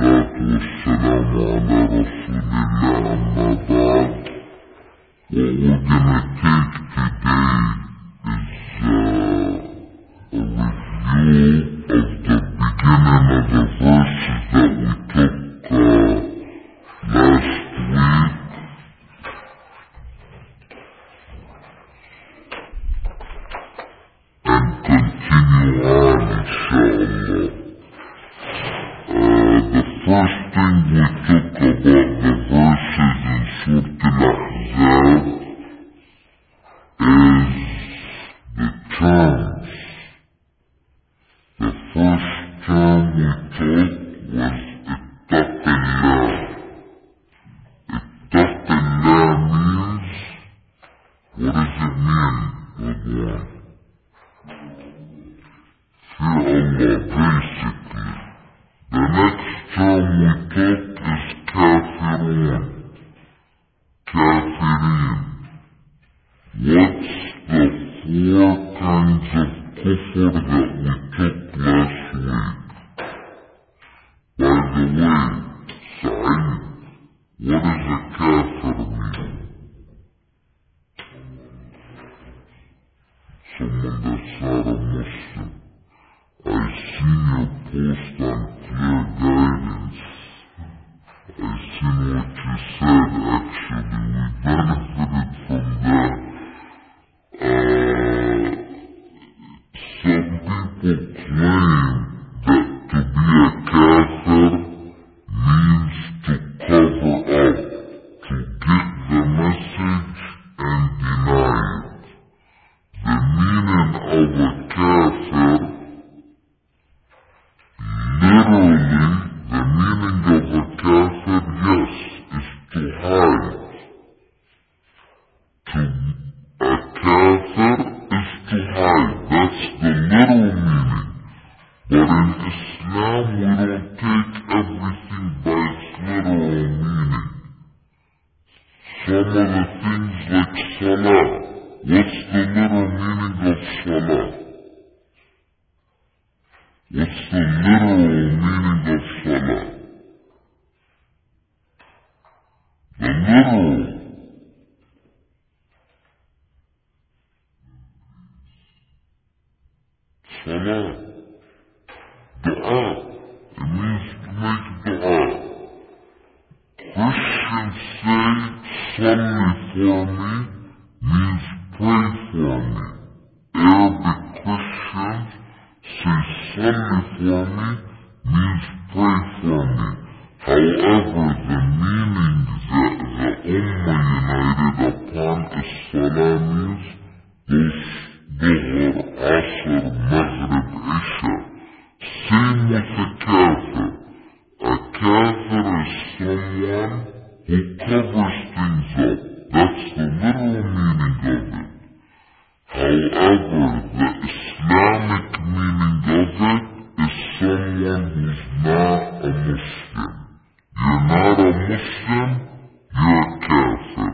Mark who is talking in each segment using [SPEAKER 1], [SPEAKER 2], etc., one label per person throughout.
[SPEAKER 1] Well, we're gonna take she said someone who covers things up. That's the literal meaning of it. However, the Islamic meaning of it is someone who's not a Muslim. You're not a Muslim, you're a kafir.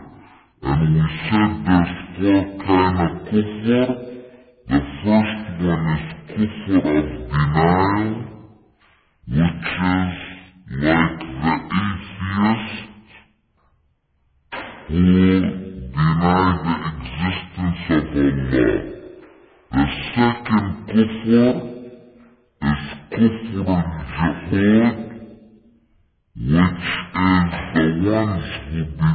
[SPEAKER 1] And we said there's four kind of kufr. The first one is kufr of will be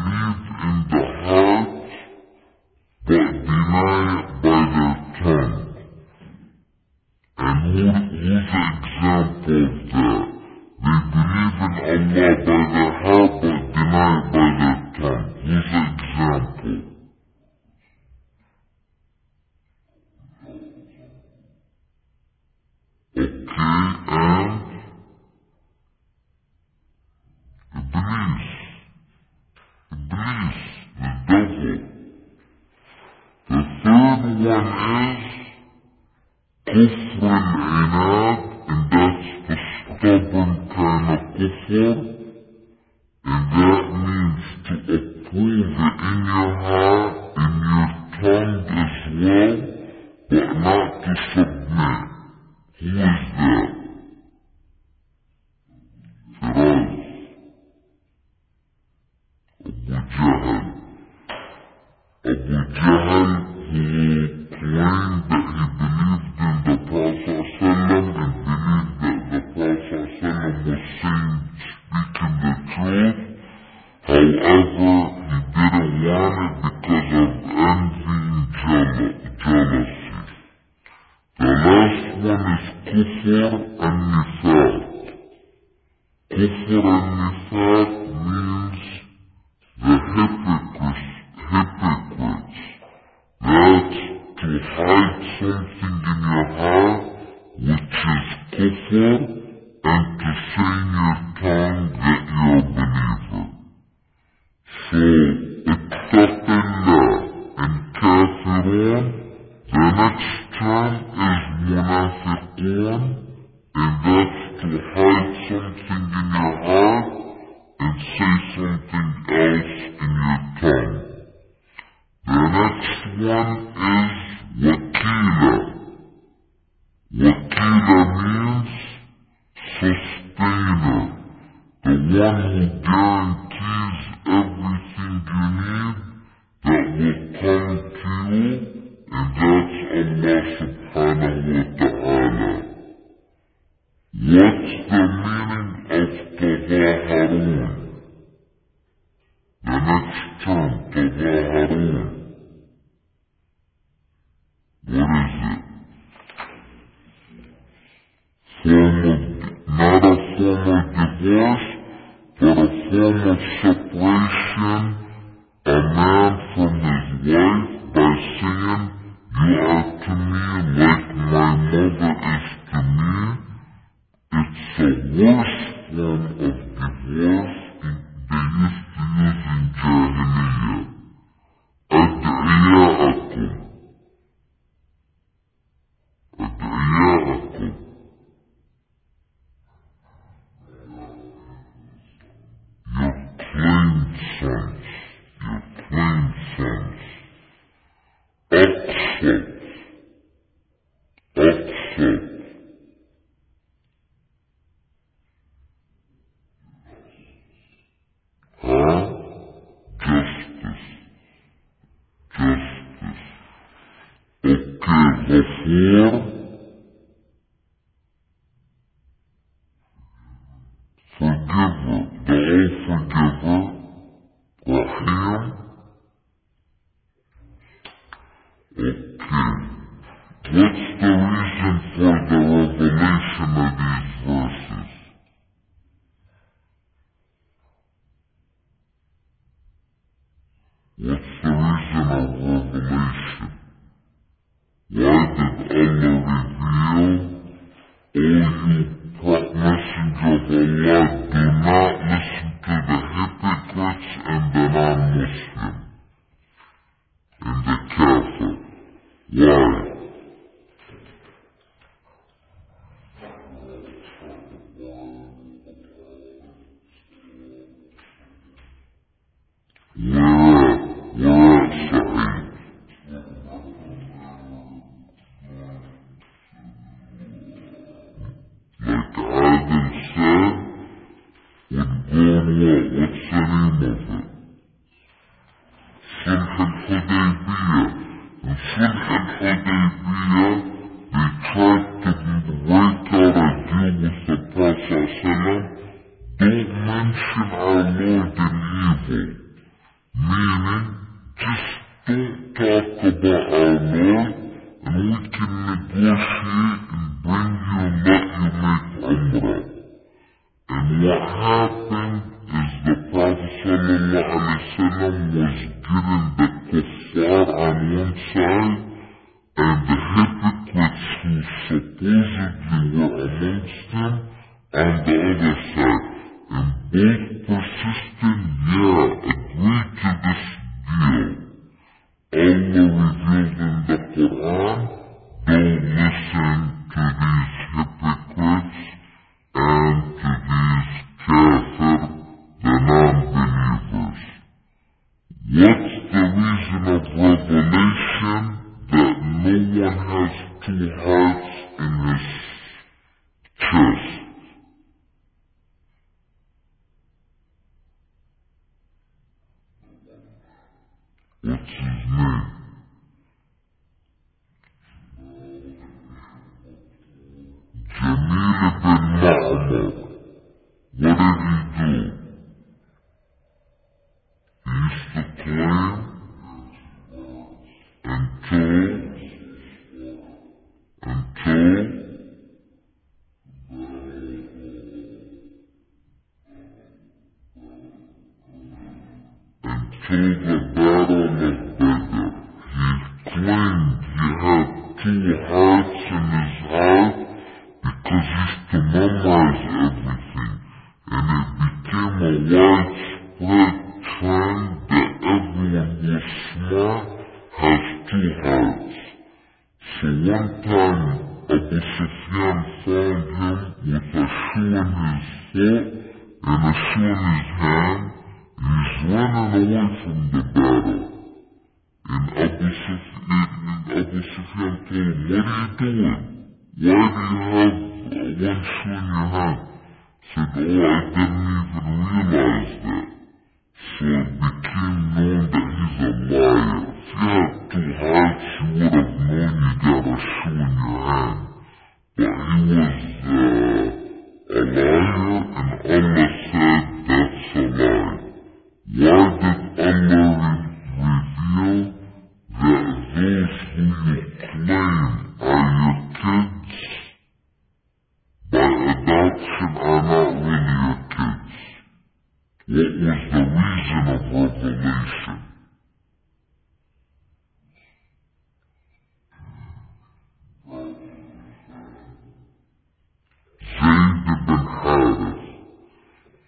[SPEAKER 1] Jahl. Abu Jahl of separation, a man from you have one shoe in your hand. Said, oh, I didn't even realize that. So it became known that he's a liar. If you had two hearts, you would have known you got a shoe in your hand. But he was uh, a liar, and Allah said, that's a lie. Why did Allah season of revelation.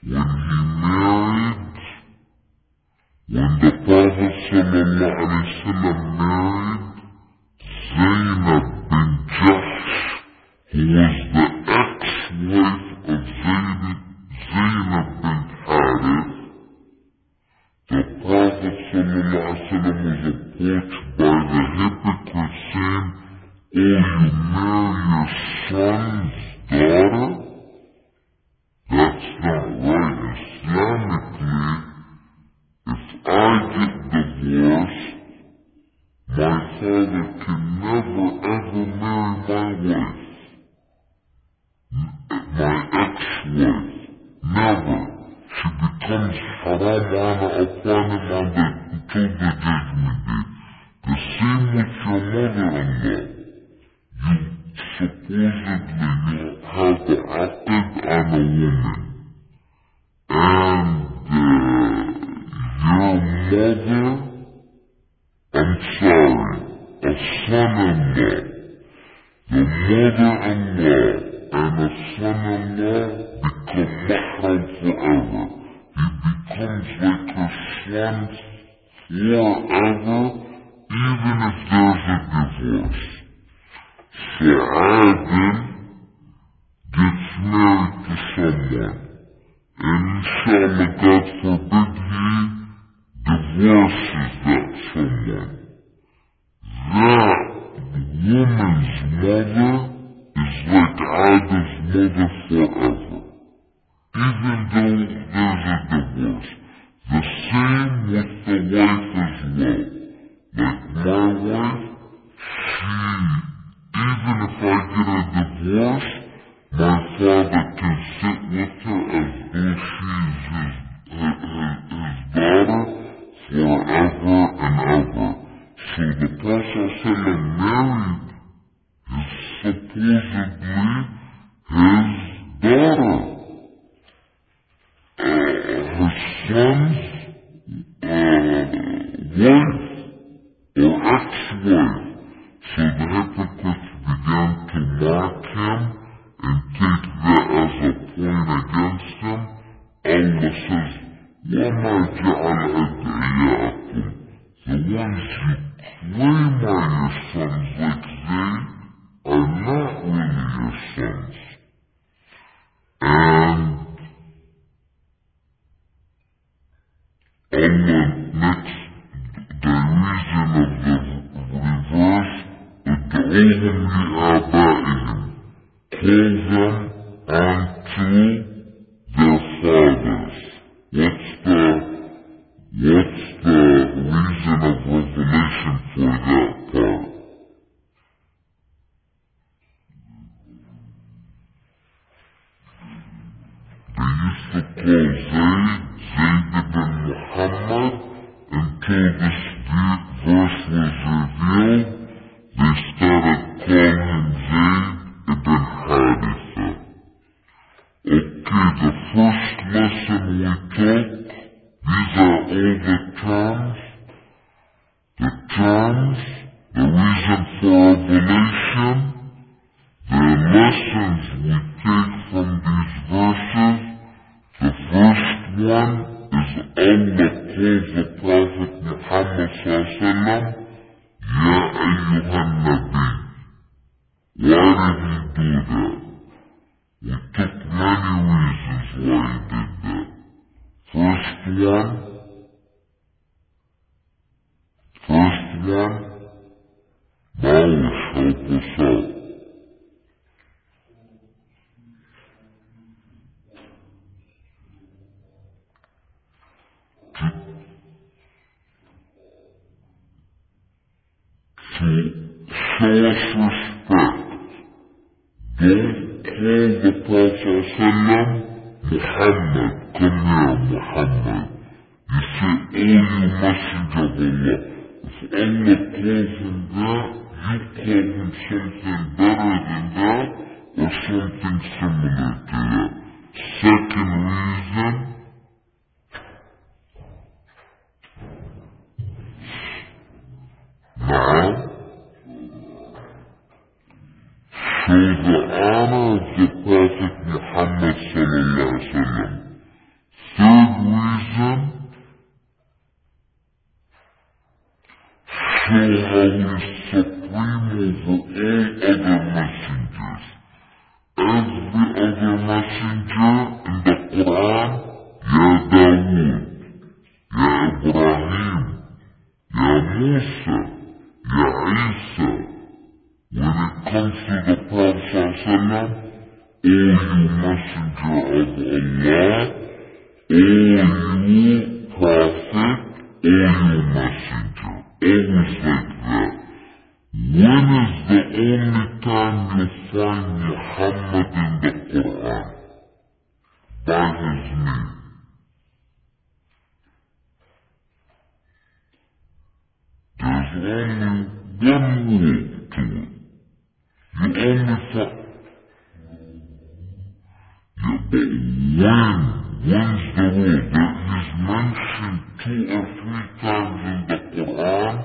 [SPEAKER 1] When he married, when the Prophet ﷺ married, took, these are all the terms. The terms, the reason for revelation, the lessons we take from these verses, the first one is Allah calls the Prophet Muhammad sallallahu Ya ayyuhan Nabi. Why did he do that? We took many reasons why he did. First one, first one, Maush help us out. to show us respect. Don't call the Prophet Muhammad, come here Muhammad. You say, oh you messenger of Allah. If Allah calls him that, you call him something better than that, or something similar to that. Second reason, now, show the honor of the Prophet Muhammad sallallahu alaihi wasallam. Third reason, show how he's supreme over all other messengers. Every other messenger in the Quran, Ya Dawood, Ya Ibrahim, Ya Musa, Ya Isa, when it comes to the ﷺ, O you messenger of Allah, O you prophet, O you messenger. Always like that. When is the only time you find Muhammad in the Quran? By his name. There's only one rule to it. You only find yeah, but when? When's the rule? That he's mentioned two or three times in the Quran,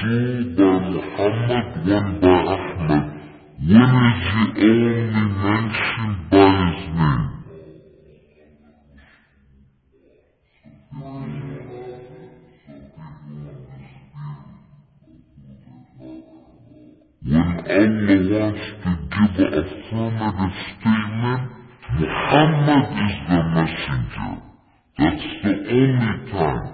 [SPEAKER 1] two by Muhammad, one by Ahmad. When is he only mentioned by his name? When Allah wants to give an affirmative statement, Muhammad is the messenger. That's the only time.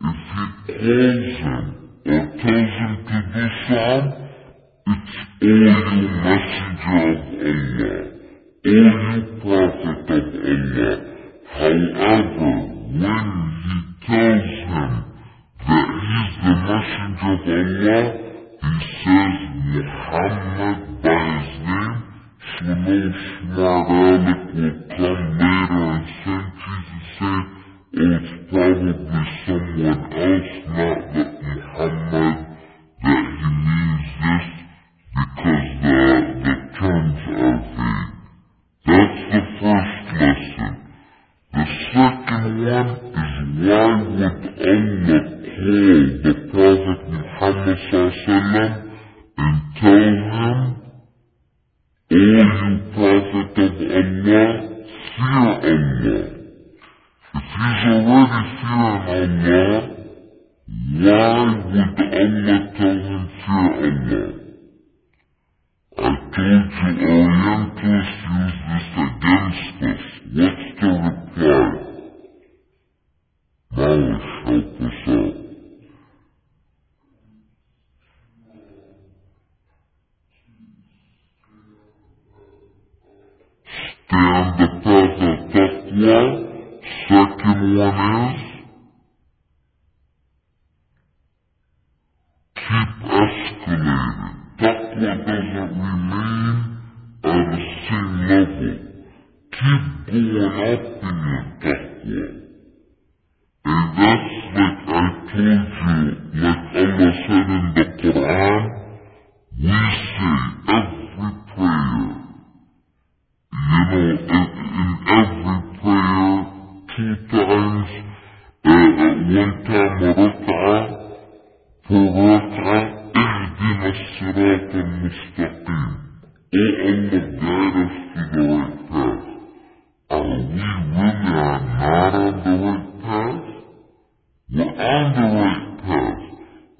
[SPEAKER 1] If he calls him or tells him to do something, it's O you messenger of Allah, O you prophet of Allah. However, when he tells him that he's the messenger of Allah, he says Muhammad by his name, so no smart aleck will come later and centuries and say, on the right.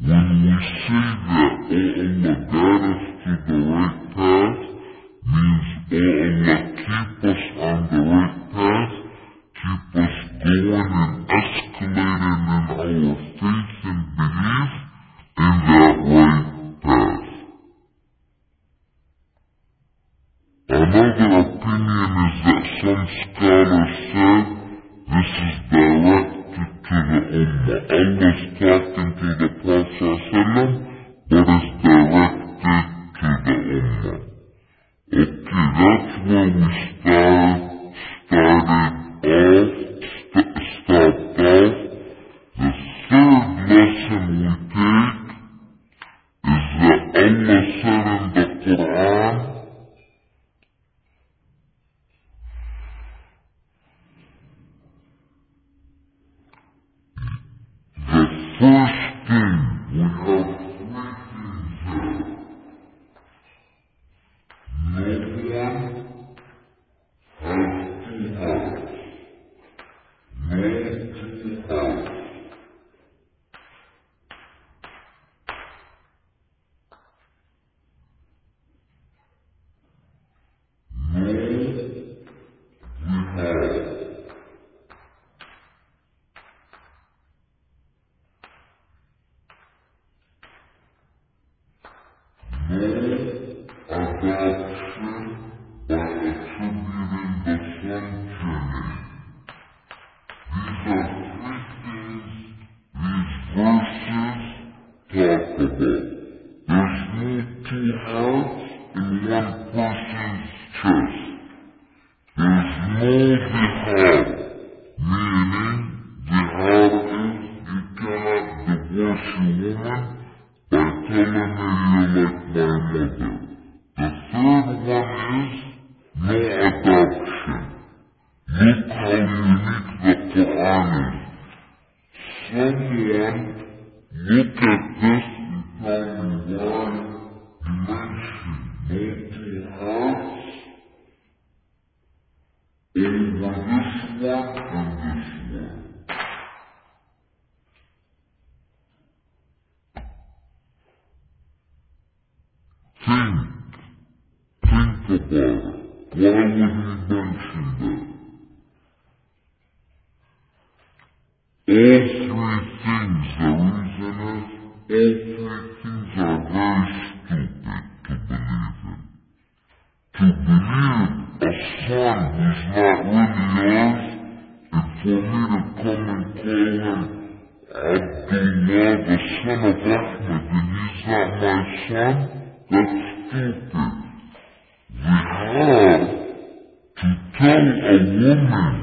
[SPEAKER 1] When we see that, O Allah, Yeah. tell a woman,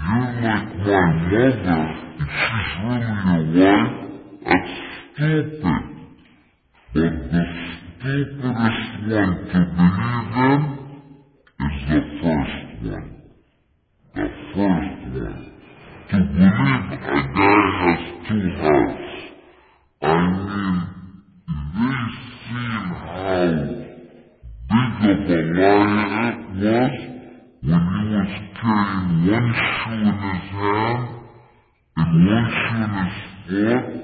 [SPEAKER 1] you're like my mother, and she's really your wife, that's stupid. But the stupidest one to believe in is the first one. The first né?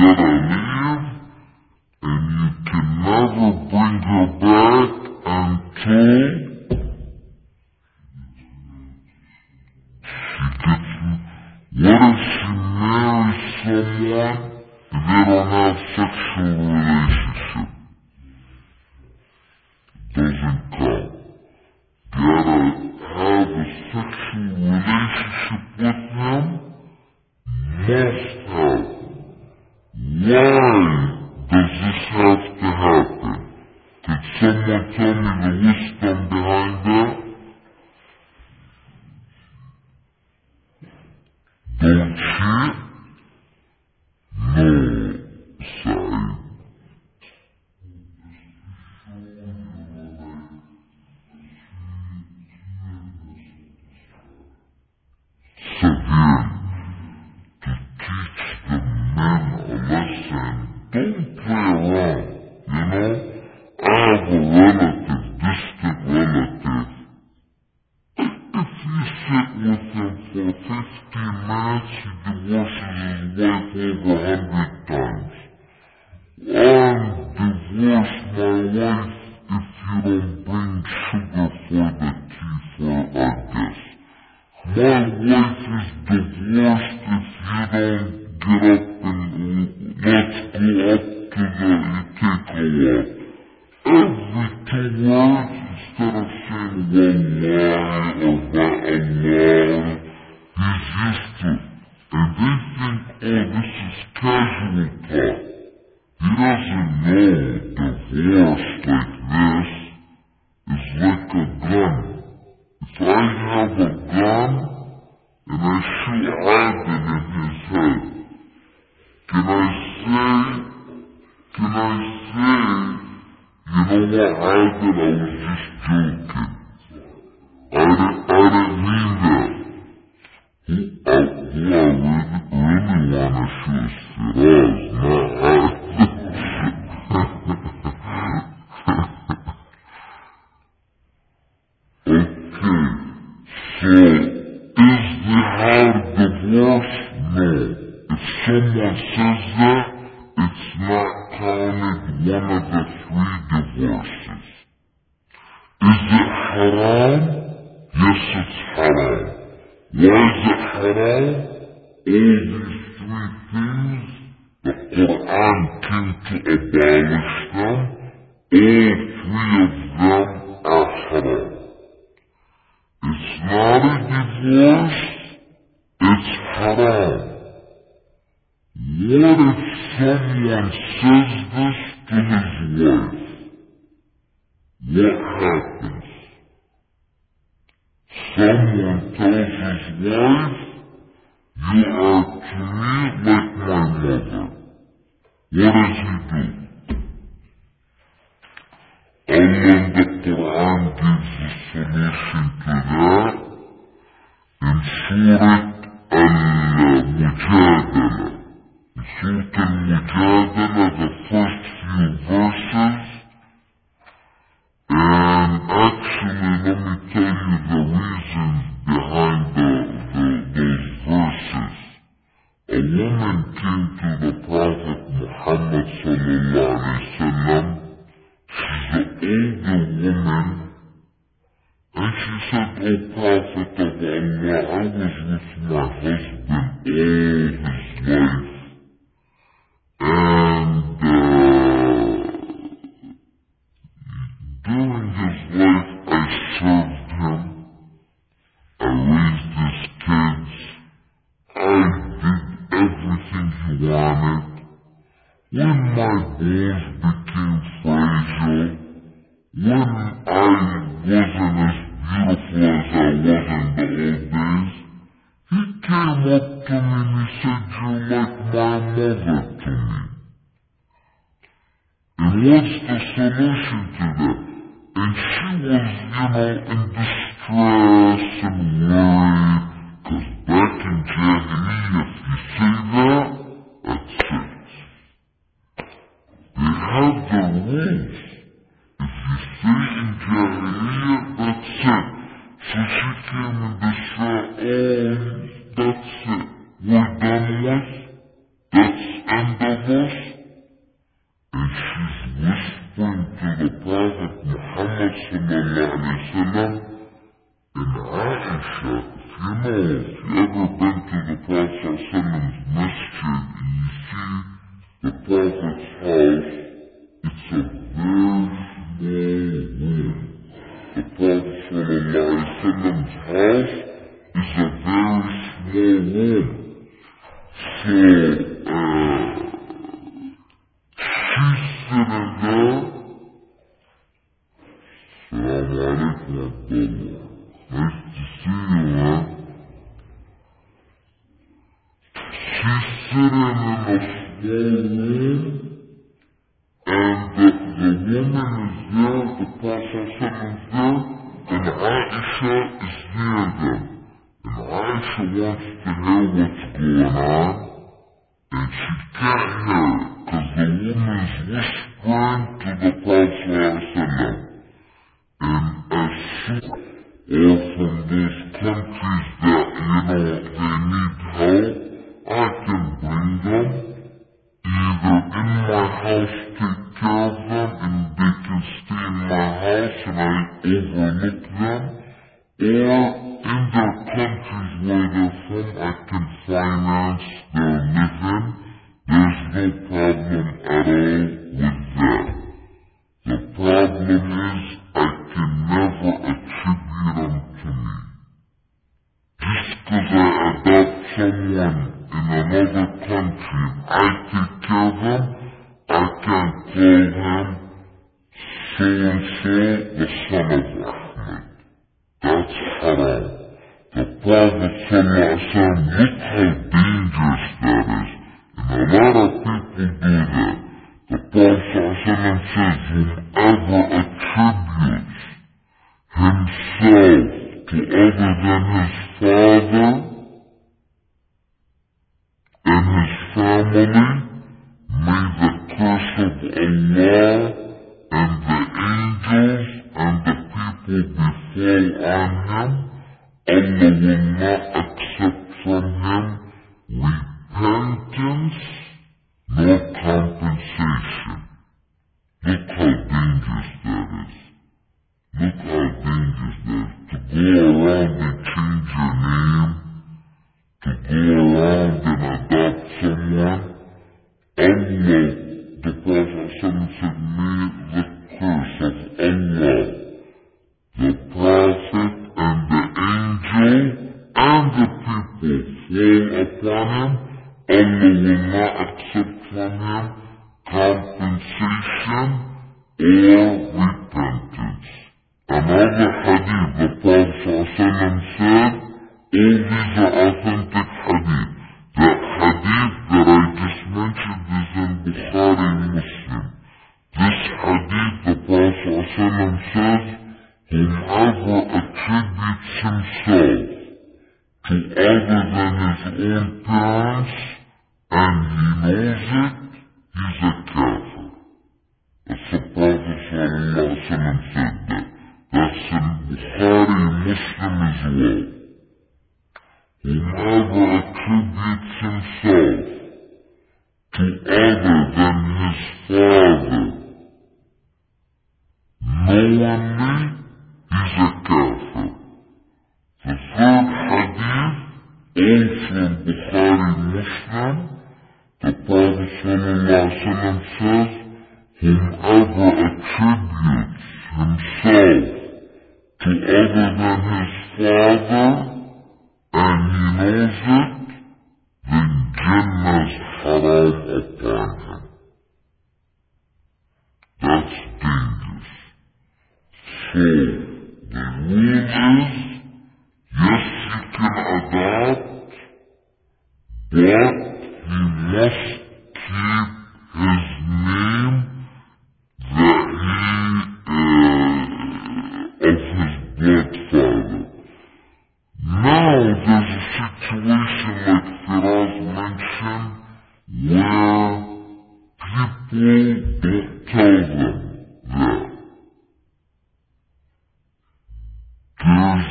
[SPEAKER 1] together. thinking, oh, this is casual pop. He doesn't know divorce like this is like a gun. If I have a gun and I shoot Ivan in his head, can I say, can I say, you know what, Ivan, I was just joking. What's the solution to that? And she was, you know, in distress and worried, because back in Jahiliyyah, if you say that, that's it. They have their rules. If you say in Jahiliyyah, that's it. So she came in distress, oh, that's it. We're done with. That's end of us. And she's whispering to the Prophet Muhammad sallallahu alayhi wa sallam, and Aisha, if you know, if you ever been to the Prophet sallallahu masjid and you see the that is. And a lot of people do that. The Prophet ﷺ says, whomever other than his own parents and he knows it, he's a kafir. That's the Prophet ﷺ said that. That's in Bukhari Muslim as well. Whomever attributes himself to other than his father, knowingly, he's a kafir. The third hadith, also in Bukhari Muslim, the Prophet says, whomever attributes himself to other than his father, and he knows it, then Jannah's haram upon him. That's dangerous. So, the rule is, yes, you can adopt, but he must keep his name won't tell them that. There's,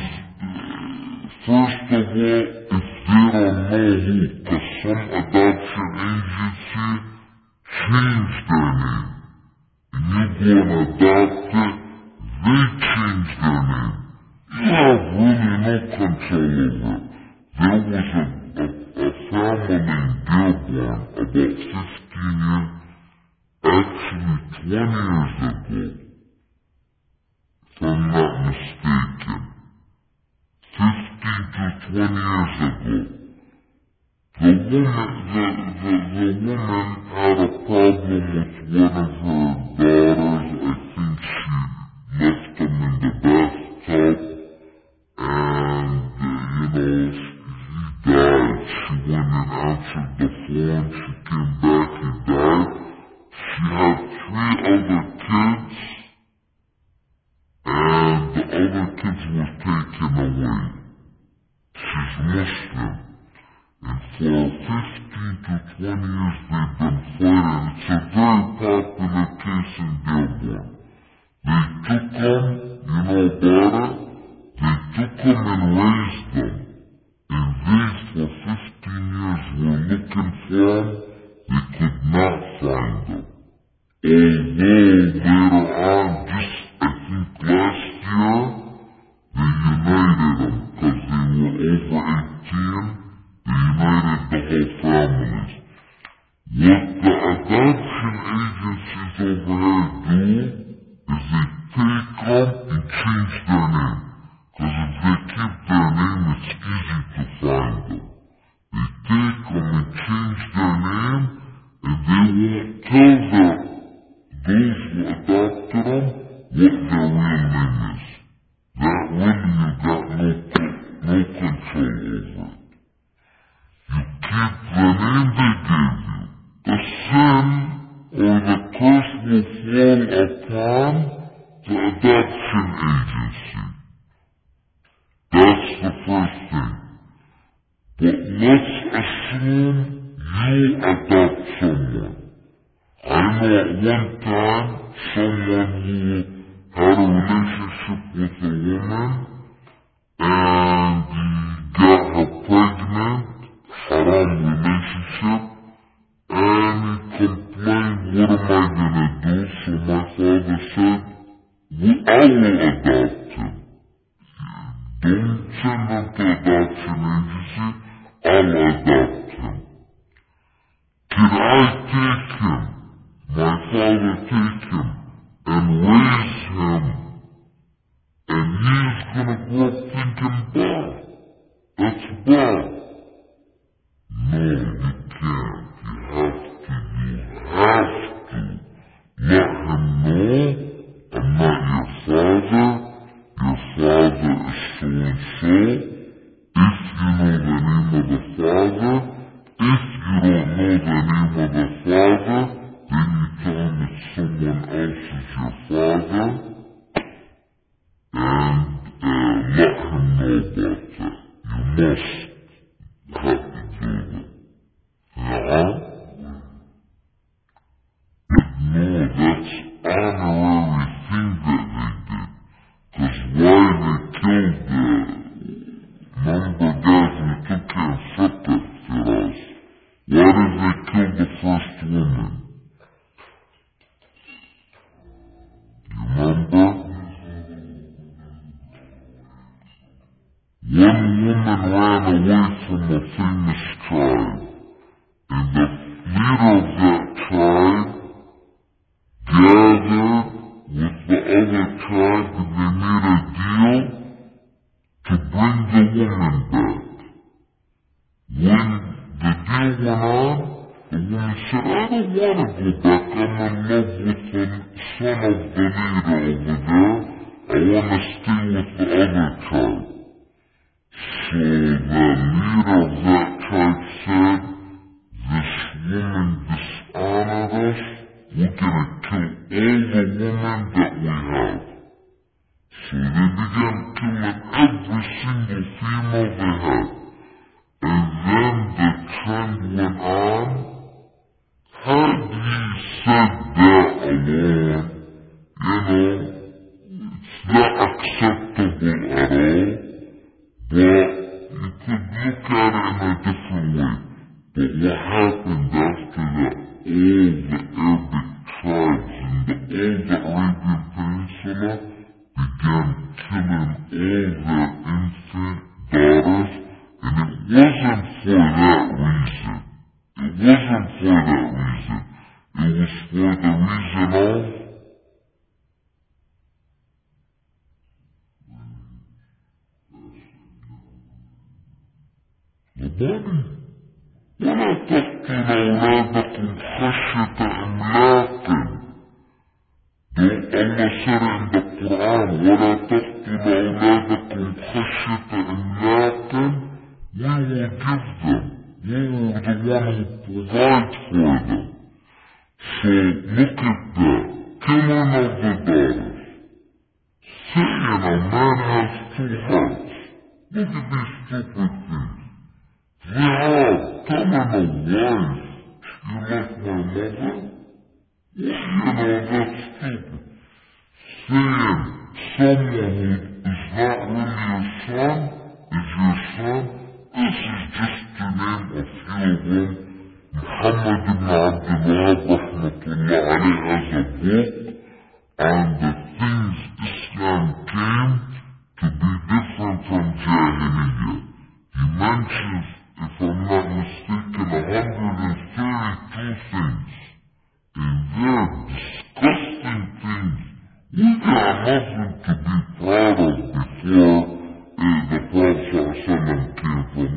[SPEAKER 1] first of all, if they don't know who, because some adoption agency changed their name. And you go and adopt it, they change their name. You have really no control over it. There was a, a, a family named Dearborn about 15 years, actually 20 years ago, if I'm not mistaken. 15 to 20 years ago. The woman, the, the, the woman had a problem with one of her daughters. I think she left them in the bathtub and, uh, you know, he died. She went and answered the phone. She came back, he died. She had three other kids and the other kids were taken away. She's Muslim. And for 15 to 20 years they've been fighting. It's a very popular case in Dearborn. They took them, you know about it? They took them and raised them. And they, for 15 years, were looking for them. They could not find them. Although later on, just I think last year, they united them because they were over 18. They united the whole families. What the adoption agencies over here do is they take them and change their name. Because if they keep their name, it's easy to find them. They take them and change their name, and they won't tell the, those who adopted them what their real name is. That really you got no, no control over it. You keep the name they gave you. The sin or the curse will fall upon the adoption agency. That's the first thing. But assume you adopt someone. I know at one time someone who had a relationship with a woman and he got her pregnant, haram relationship, and he complained, what am I gonna do? So my father said, well, I will adopt him. Don't send him to adoption agency, I'll adopt him. Can I take him, my father take him, and raise him, and he's gonna grow up thinking bad. That's bad. No, you can't. You have to, you have to let him know I'm not your father, your father is so and so. Know the name of the father, if you don't know the name of the father, then you tell him that someone else is your father, and uh, let him know about that. You must have to do that. Yeah? No, that's honorary thing that they did. Cause why they killed the number of guys who took care of Flippet for us? Why did they kill the first woman? You remember? One woman ran away from a famous tribe, and the leader of that tribe gathered with the other tribe and they made a deal to bring the woman back. When the deal went on, the woman said, I don't want to go back. I'm in love with the son of Amen. Them. We the one who provides for them. So look at that. Killing of the daughters. Saying a man has two hearts. Look at these stupid things. Yeah, telling a wife, you like my mother? You know, that's stupid. Saying someone is not really your son is your son, this is just to name a few of them. Muhammad ibn Abdullah rahmatullah alayhi has a book on the things Islam came to be different from Jahiliyyah. He mentions if I'm not mistaken, 132 things. And they're disgusting things. We got nothing to be proud of before the Prophet came from.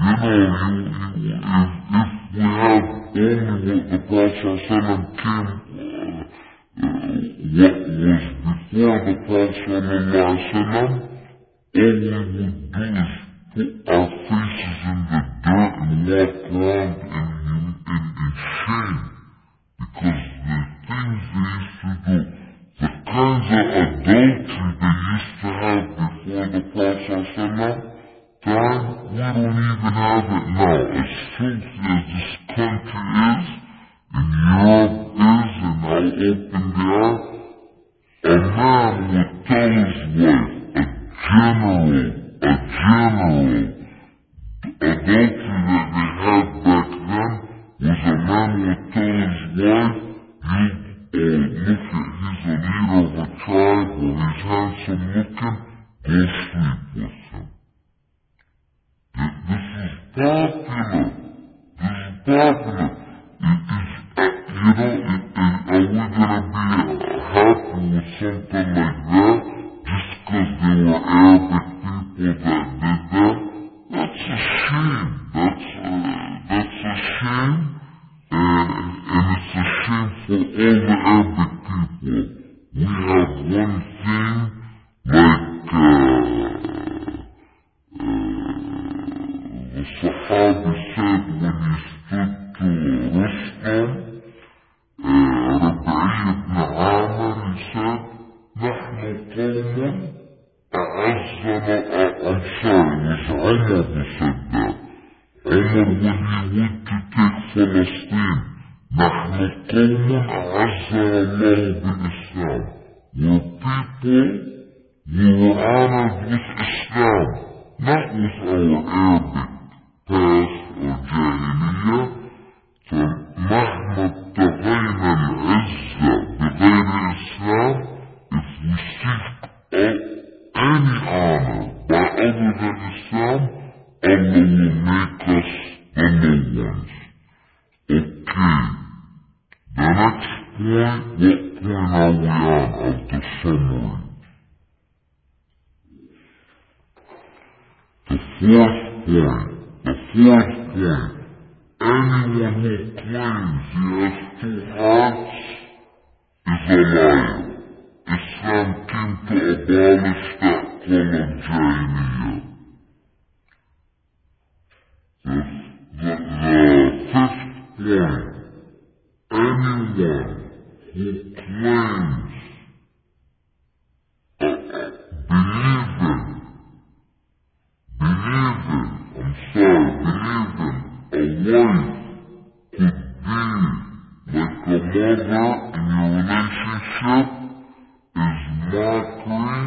[SPEAKER 1] When, you know, you, you, if, if we have only what the Prophet came, uh, what was before the Prophet all we would do is put our faces in the dirt and walk around in, in, in shame because the things they used to do kinds of adultery they used to have before the Prophet time, we don't even have it now. As filthy as this country is, and Europe is, and how open they are, a man would tell his wife, a general, a general adultery that they had back then was a man would tell his wife, fourth point, anyone who claims has two hearts is a liar. Islam came to abolish that of Jahiliyyah. The, the, the fifth point, anyone who claims uh, believing, believing, wife could be like a mother in relationship is mockery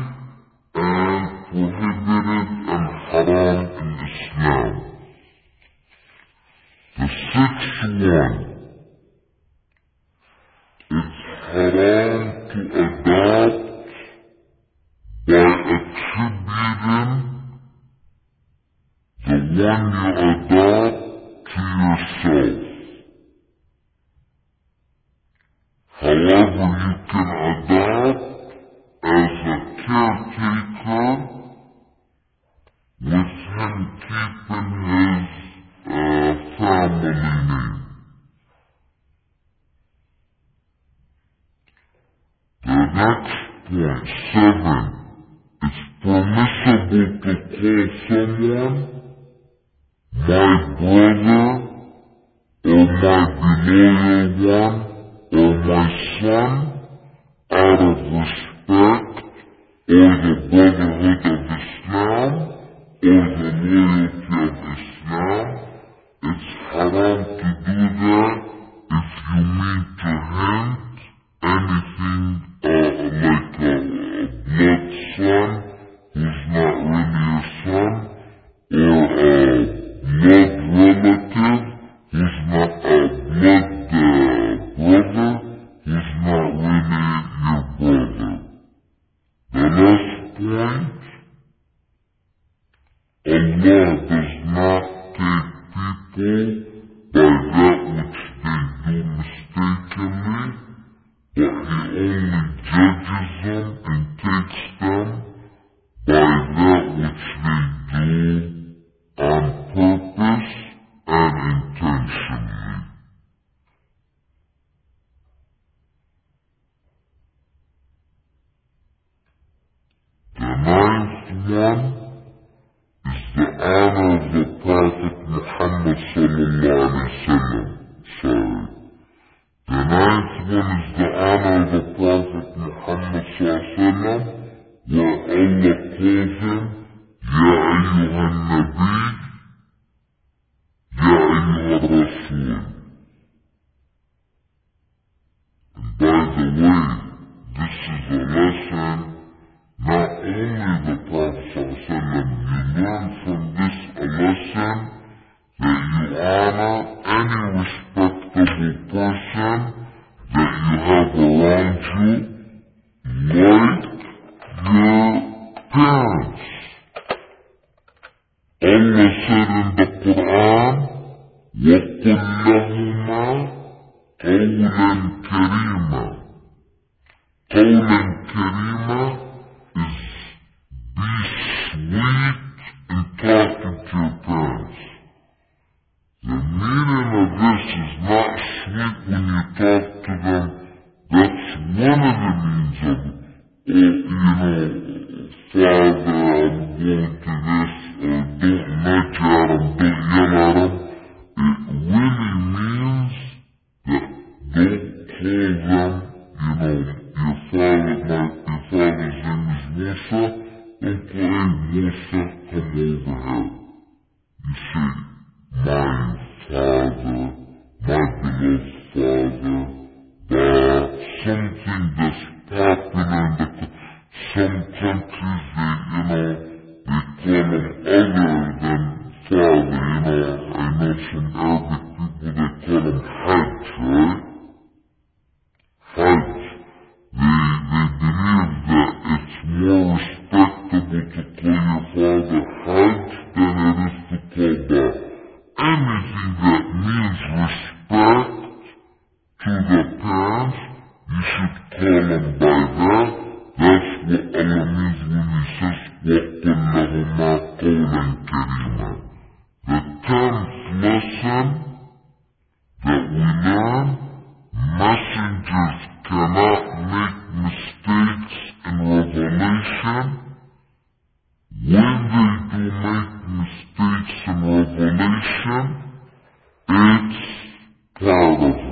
[SPEAKER 1] and prohibited and haram in Islam. The sixth one, it's haram to adopt by attributing the one you adopt to yourself. However, you can adopt as a caretaker with him keeping his uh, family name. The next point, seven, it's permissible to call someone my brother or my beloved one or my son out of respect or the brotherhood of Islam or the loyalty of Islam. It's haram to do that if you mean to hint anything uh, like a, a blood son who's not really your son or a blood relative who's not a blood uh, brother who's not really your brother. The last point, Allah does not take people by that which they do mistakenly, but He only judges them and takes them by that which they do on purpose and intentionally. The ninth one is the honor of the Prophet Muhammad sallallahu alaihi wasallam. Sorry. The ninth one is the honor of the Prophet Muhammad sallallahu alaihi wasallam, where Allah calls him, Ya ayyuhan nabi, Ya ayyuhan rasul. And by the way, this is a lesson not only the Prophet ﷺ, you learn from this a lesson that you honor any respectable person that you have around you, like your parents. Allah said in the Quran, وَقُلْ لَهُمَا قَوْلًا كَرِيمًا قَوْلًا كَرِيمًا is be sweet in talking to your parents. The meaning of this is not sweet when you talk to them. That's one of the means of it. Or, you know, father, I'm going to this, or don't nudge at him, him. It really means that don't call them, you know, your father, like your father's name is Musa, don't call him Musa, come over here. You say, my father, my beloved revelation, it's part of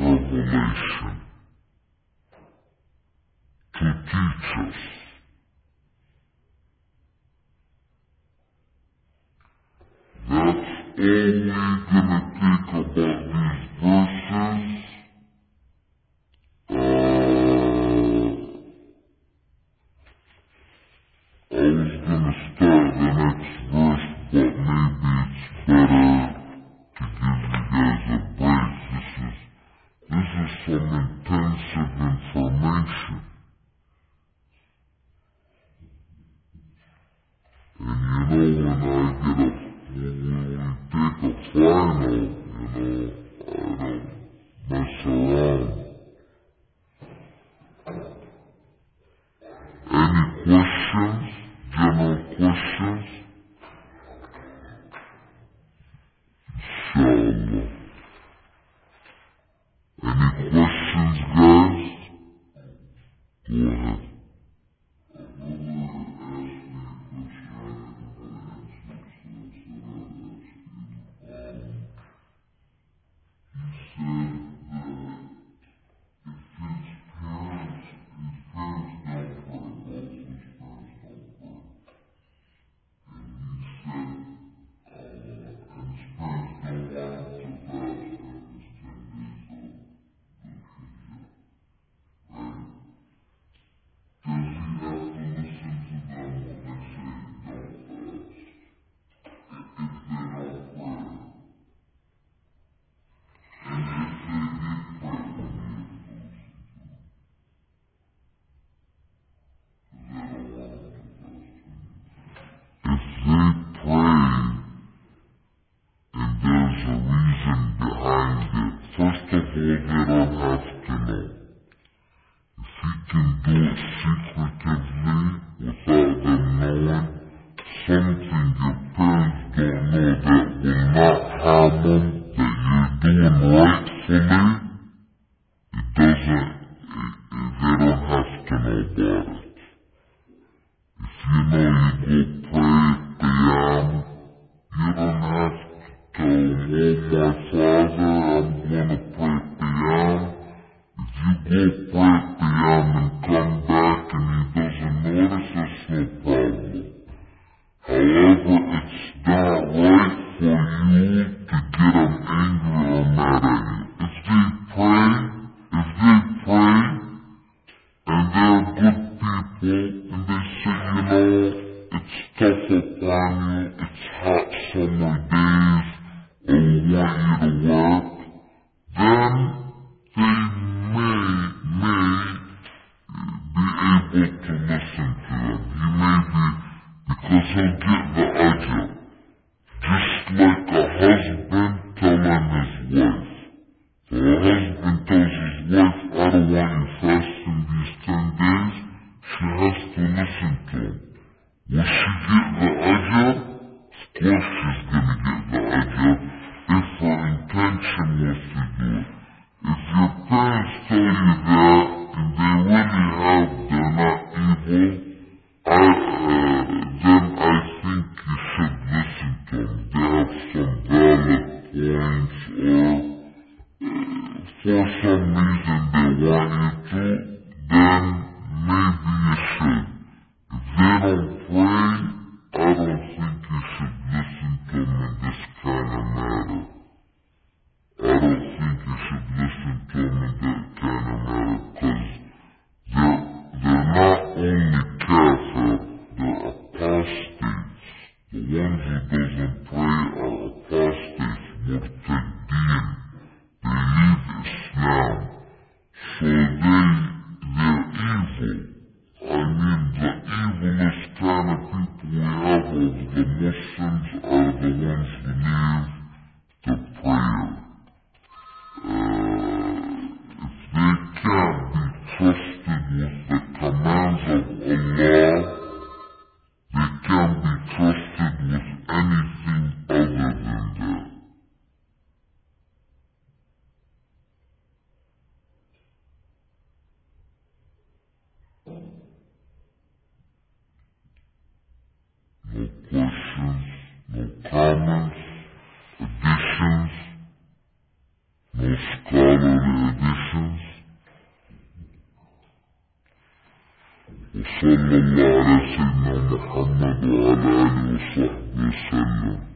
[SPEAKER 1] again if her intention was to sallallahu aleyhi ve sellem Muhammed ve aleyhi ve sellem.